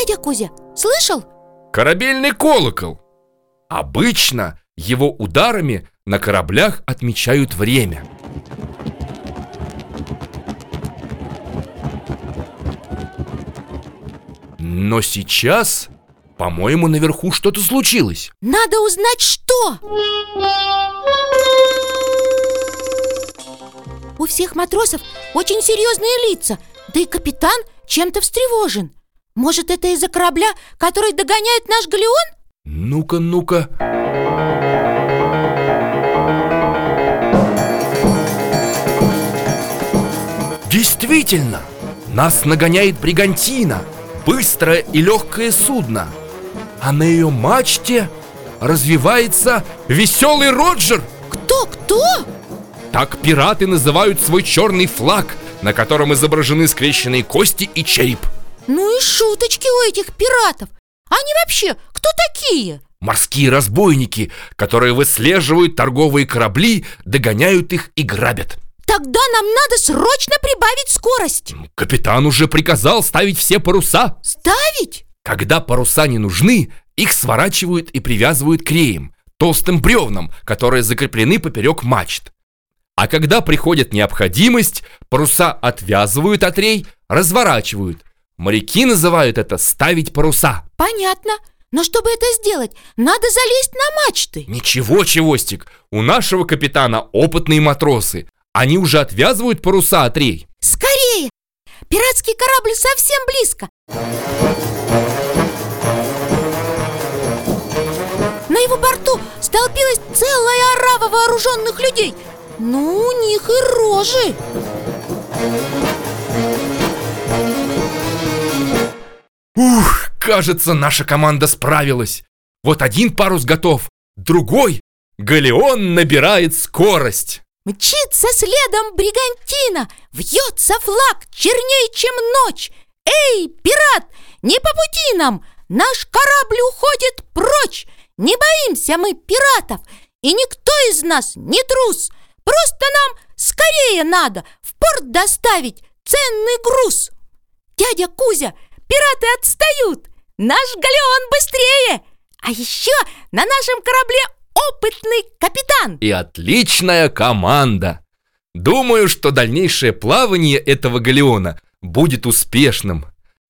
Дядя Кузя, слышал? Корабельный колокол. Обычно его ударами на кораблях отмечают время. Но сейчас, по-моему, наверху что-то случилось. Надо узнать, что! У всех матросов очень серьезные лица Да и капитан чем-то встревожен Может, это из-за корабля, который догоняет наш галеон? Ну-ка, ну-ка Действительно, нас нагоняет бригантина Быстрое и легкое судно А на ее мачте развивается веселый Роджер Кто, кто? Так пираты называют свой черный флаг На котором изображены скрещенные кости и череп Ну и шуточки у этих пиратов. Они вообще кто такие? Морские разбойники, которые выслеживают торговые корабли, догоняют их и грабят. Тогда нам надо срочно прибавить скорость. Капитан уже приказал ставить все паруса. Ставить? Когда паруса не нужны, их сворачивают и привязывают к реям Толстым бревнам, которые закреплены поперек мачт. А когда приходит необходимость, паруса отвязывают от рей, разворачивают Моряки называют это «ставить паруса» Понятно. Но чтобы это сделать, надо залезть на мачты. Ничего, Чевостик, у нашего капитана опытные матросы. Они уже отвязывают паруса от рей. Скорее! Пиратский корабль совсем близко. На его борту столпилась целая орава вооруженных людей. Ну, у них и рожи кажется, наша команда справилась. Вот один парус готов, другой Галеон набирает скорость. Мчится следом бригантина Вьется флаг черней, чем ночь. Эй, пират, не по пути нам Наш корабль уходит прочь. Не боимся мы пиратов И никто из нас не трус. Просто нам скорее надо В порт доставить ценный груз. Дядя Кузя, пираты отстают Наш галеон быстрее! А еще на нашем корабле опытный капитан! И отличная команда! Думаю, что дальнейшее плавание этого галеона будет успешным